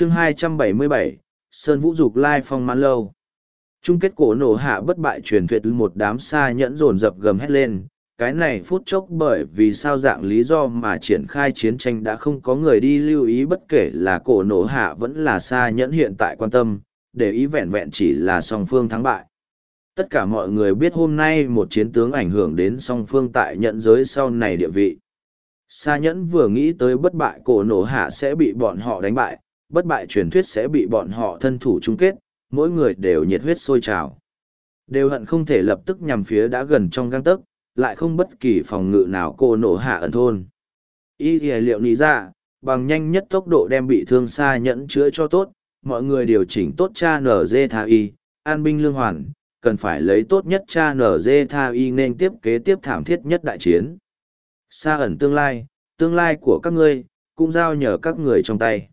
chương 277, Sơn Vũ Dục Lai Phong Mãn Lâu. Chung kết cổ nổ hạ bất bại truyền thuyết một đám xa nhẫn rồn rập gầm hét lên. Cái này phút chốc bởi vì sao dạng lý do mà triển khai chiến tranh đã không có người đi lưu ý bất kể là cổ nổ hạ vẫn là xa nhẫn hiện tại quan tâm, để ý vẹn vẹn chỉ là song phương thắng bại. Tất cả mọi người biết hôm nay một chiến tướng ảnh hưởng đến song phương tại nhận giới sau này địa vị. Sa nhẫn vừa nghĩ tới bất bại cổ nổ hạ sẽ bị bọn họ đánh bại, bất bại truyền thuyết sẽ bị bọn họ thân thủ chung kết, mỗi người đều nhiệt huyết sôi trào. Đều hận không thể lập tức nhằm phía đã gần trong găng tấc, lại không bất kỳ phòng ngự nào cô nổ hạ ẩn thôn. Y thì liệu ní ra, dạ, bằng nhanh nhất tốc độ đem bị thương xa nhẫn chữa cho tốt, mọi người điều chỉnh tốt cha nở dê tha y, an binh lương hoàn, cần phải lấy tốt nhất cha nở dê tha y nên tiếp kế tiếp thảm thiết nhất đại chiến. xa ẩn tương lai, tương lai của các ngươi, cũng giao nhờ các người trong tay.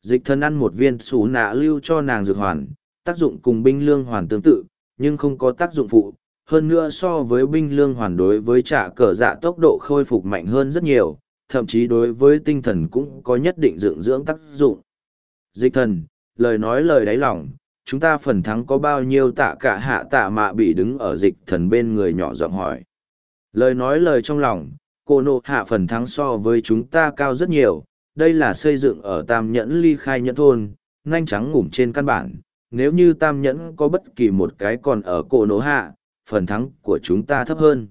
Dịch thân ăn một viên xù nạ lưu cho nàng dược hoàn, tác dụng cùng binh lương hoàn tương tự, nhưng không có tác dụng phụ. Hơn nữa so với binh lương hoàn đối với trả cờ dạ tốc độ khôi phục mạnh hơn rất nhiều, thậm chí đối với tinh thần cũng có nhất định dưỡng dưỡng tác dụng. Dịch thần, lời nói lời đáy lòng, chúng ta phần thắng có bao nhiêu tạ cả hạ tạ mạ bị đứng ở dịch thần bên người nhỏ giọng hỏi. Lời nói lời trong lòng, cô nộ hạ phần thắng so với chúng ta cao rất nhiều, đây là xây dựng ở tam nhẫn ly khai nhẫn thôn, nhanh trắng ngủm trên căn bản. Nếu như tam nhẫn có bất kỳ một cái còn ở cổ nổ hạ, phần thắng của chúng ta thấp hơn.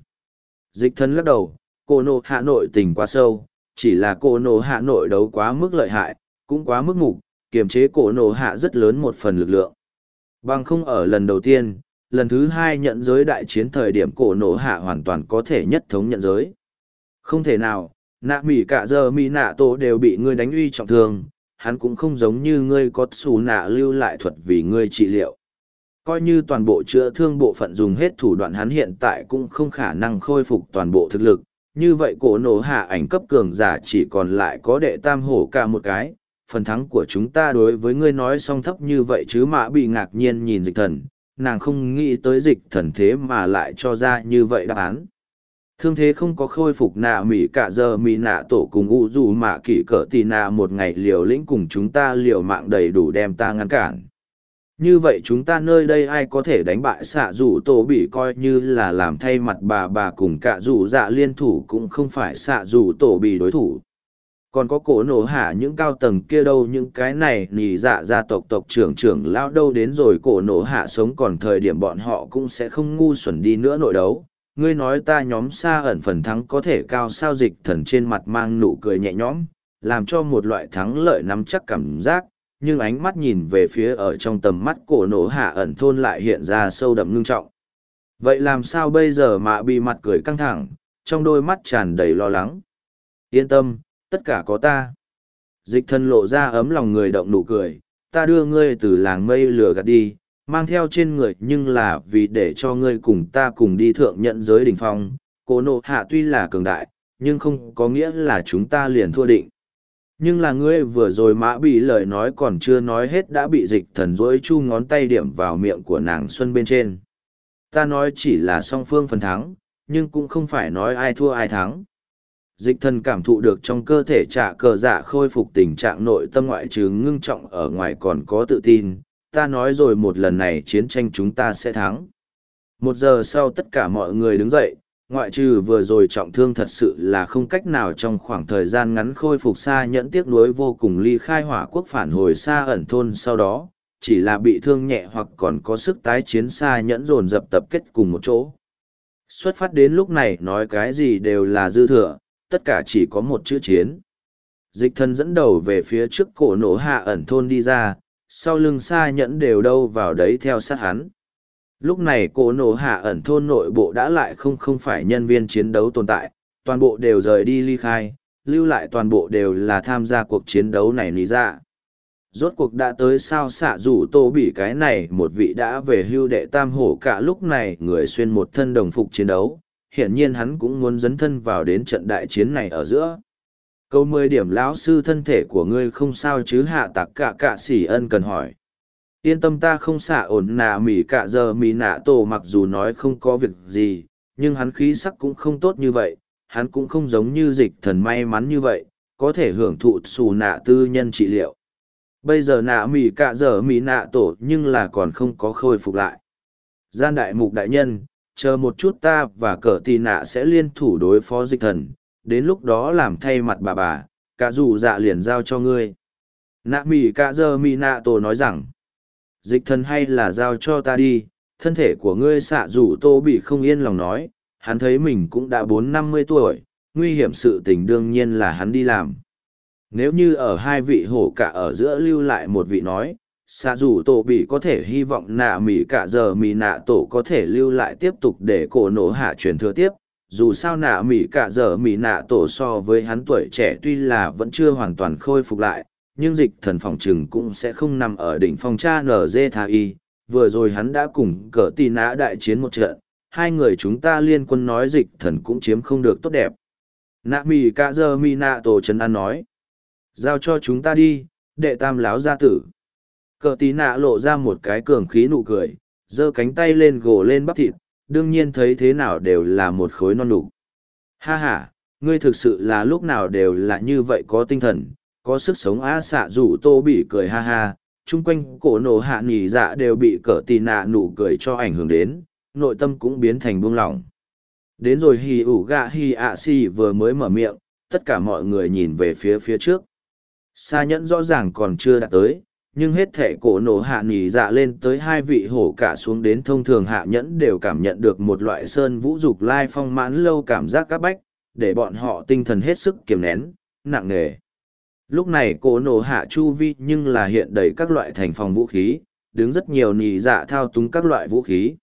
Dịch thân lắc đầu, cổ nổ hạ nội tình quá sâu, chỉ là cổ nổ hạ nội đấu quá mức lợi hại, cũng quá mức mục, kiềm chế cổ nổ hạ rất lớn một phần lực lượng. Bằng không ở lần đầu tiên, lần thứ hai nhận giới đại chiến thời điểm cổ nổ hạ hoàn toàn có thể nhất thống nhận giới. Không thể nào, nạ mỉ cả giờ mỉ nạ tổ đều bị ngươi đánh uy trọng thương, hắn cũng không giống như ngươi có xù nạ lưu lại thuật vì ngươi trị liệu. Coi như toàn bộ chữa thương bộ phận dùng hết thủ đoạn hắn hiện tại cũng không khả năng khôi phục toàn bộ thực lực, như vậy cổ nổ hạ ảnh cấp cường giả chỉ còn lại có đệ tam hổ cả một cái, phần thắng của chúng ta đối với ngươi nói song thấp như vậy chứ mã bị ngạc nhiên nhìn dịch thần, nàng không nghĩ tới dịch thần thế mà lại cho ra như vậy đáp án. Thương thế không có khôi phục nạ mỉ cả giờ mỉ nạ tổ cùng u dù mạ kỷ cỡ tì nạ một ngày liều lĩnh cùng chúng ta liều mạng đầy đủ đem ta ngăn cản. Như vậy chúng ta nơi đây ai có thể đánh bại xạ dù tổ bị coi như là làm thay mặt bà bà cùng cả dù dạ liên thủ cũng không phải xạ dù tổ bị đối thủ. Còn có cổ nổ hạ những cao tầng kia đâu, những cái này nì dạ gia tộc tộc trưởng trưởng lao đâu đến rồi cổ nổ hạ sống còn thời điểm bọn họ cũng sẽ không ngu xuẩn đi nữa nội đấu ngươi nói ta nhóm xa ẩn phần thắng có thể cao sao dịch thần trên mặt mang nụ cười nhẹ nhõm, làm cho một loại thắng lợi nắm chắc cảm giác, nhưng ánh mắt nhìn về phía ở trong tầm mắt cổ nổ hạ ẩn thôn lại hiện ra sâu đậm ngưng trọng. Vậy làm sao bây giờ mà bị mặt cười căng thẳng, trong đôi mắt tràn đầy lo lắng? Yên tâm, tất cả có ta. Dịch thần lộ ra ấm lòng người động nụ cười, ta đưa ngươi từ làng mây lửa gạt đi, mang theo trên người nhưng là vì để cho ngươi cùng ta cùng đi thượng nhận giới đỉnh phong. Cố nộ hạ tuy là cường đại, nhưng không có nghĩa là chúng ta liền thua định. Nhưng là ngươi vừa rồi mã bị lời nói còn chưa nói hết đã bị dịch thần dỗi chu ngón tay điểm vào miệng của nàng xuân bên trên. Ta nói chỉ là song phương phần thắng, nhưng cũng không phải nói ai thua ai thắng. Dịch thần cảm thụ được trong cơ thể trả cờ dạ khôi phục tình trạng nội tâm ngoại trừ ngưng trọng ở ngoài còn có tự tin, ta nói rồi một lần này chiến tranh chúng ta sẽ thắng. Một giờ sau tất cả mọi người đứng dậy, ngoại trừ vừa rồi trọng thương thật sự là không cách nào trong khoảng thời gian ngắn khôi phục xa nhẫn tiếc nuối vô cùng ly khai hỏa quốc phản hồi xa ẩn thôn sau đó, chỉ là bị thương nhẹ hoặc còn có sức tái chiến xa nhẫn dồn dập tập kết cùng một chỗ. Xuất phát đến lúc này nói cái gì đều là dư thừa, tất cả chỉ có một chữ chiến. Dịch thân dẫn đầu về phía trước cổ nổ hạ ẩn thôn đi ra, sau lưng xa nhẫn đều đâu vào đấy theo sát hắn. Lúc này cổ nổ hạ ẩn thôn nội bộ đã lại không không phải nhân viên chiến đấu tồn tại, toàn bộ đều rời đi ly khai, lưu lại toàn bộ đều là tham gia cuộc chiến đấu này lý ra. Dạ. Rốt cuộc đã tới sao xạ rủ tô bị cái này một vị đã về hưu đệ tam hổ cả lúc này người xuyên một thân đồng phục chiến đấu, hiển nhiên hắn cũng muốn dấn thân vào đến trận đại chiến này ở giữa câu mười điểm lão sư thân thể của ngươi không sao chứ hạ tặc cả cạ xỉ ân cần hỏi. Yên tâm ta không xạ ổn nà mỉ cạ giờ mỉ nạ tổ mặc dù nói không có việc gì, nhưng hắn khí sắc cũng không tốt như vậy, hắn cũng không giống như dịch thần may mắn như vậy, có thể hưởng thụ xù nạ tư nhân trị liệu. Bây giờ nạ mỉ cạ giờ mỉ nạ tổ nhưng là còn không có khôi phục lại. Gian đại mục đại nhân, chờ một chút ta và cờ tì nạ sẽ liên thủ đối phó dịch thần đến lúc đó làm thay mặt bà bà, cả dù dạ liền giao cho ngươi. Nạ mỉ cả giờ mỉ nạ tổ nói rằng, dịch thần hay là giao cho ta đi, thân thể của ngươi xạ rủ tô bị không yên lòng nói, hắn thấy mình cũng đã bốn năm mươi tuổi, nguy hiểm sự tình đương nhiên là hắn đi làm. Nếu như ở hai vị hổ cả ở giữa lưu lại một vị nói, xạ rủ tổ bị có thể hy vọng nạ mỉ cả giờ mỉ nạ tổ có thể lưu lại tiếp tục để cổ nổ hạ truyền thừa tiếp dù sao nạ mỉ cả giờ mỉ nạ tổ so với hắn tuổi trẻ tuy là vẫn chưa hoàn toàn khôi phục lại, nhưng dịch thần phòng chừng cũng sẽ không nằm ở đỉnh phong cha nz tha y. Vừa rồi hắn đã cùng cờ tì nã đại chiến một trận, hai người chúng ta liên quân nói dịch thần cũng chiếm không được tốt đẹp. Nạ mỉ cả giờ mỉ nạ tổ trấn an nói, giao cho chúng ta đi, đệ tam láo gia tử. Cờ tì nạ lộ ra một cái cường khí nụ cười, giơ cánh tay lên gồ lên bắp thịt đương nhiên thấy thế nào đều là một khối non đủ. ha ha, ngươi thực sự là lúc nào đều là như vậy có tinh thần có sức sống á xạ rủ tô bị cười ha ha chung quanh cổ nổ hạ nghỉ dạ đều bị cỡ tì nạ nụ cười cho ảnh hưởng đến nội tâm cũng biến thành buông lỏng đến rồi hì ủ gạ hì ạ xì vừa mới mở miệng tất cả mọi người nhìn về phía phía trước Sa nhẫn rõ ràng còn chưa đạt tới nhưng hết thể cổ nổ hạ nỉ dạ lên tới hai vị hổ cả xuống đến thông thường hạ nhẫn đều cảm nhận được một loại sơn vũ dục lai phong mãn lâu cảm giác các bách, để bọn họ tinh thần hết sức kiềm nén, nặng nề. Lúc này cổ nổ hạ chu vi nhưng là hiện đầy các loại thành phòng vũ khí, đứng rất nhiều nỉ dạ thao túng các loại vũ khí.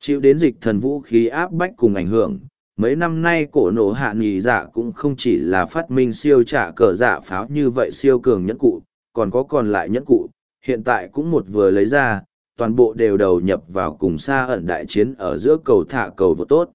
Chịu đến dịch thần vũ khí áp bách cùng ảnh hưởng, mấy năm nay cổ nổ hạ nỉ dạ cũng không chỉ là phát minh siêu trả cờ dạ pháo như vậy siêu cường nhẫn cụ còn có còn lại nhẫn cụ, hiện tại cũng một vừa lấy ra, toàn bộ đều đầu nhập vào cùng xa ẩn đại chiến ở giữa cầu thả cầu vô tốt.